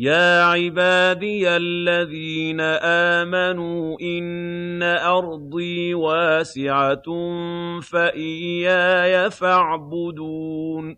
يَا عِبَادِيَ الَّذِينَ آمَنُوا إِنَّ أَرْضِي وَاسِعَةٌ فَإِيَّايَ فَاعْبُدُونِ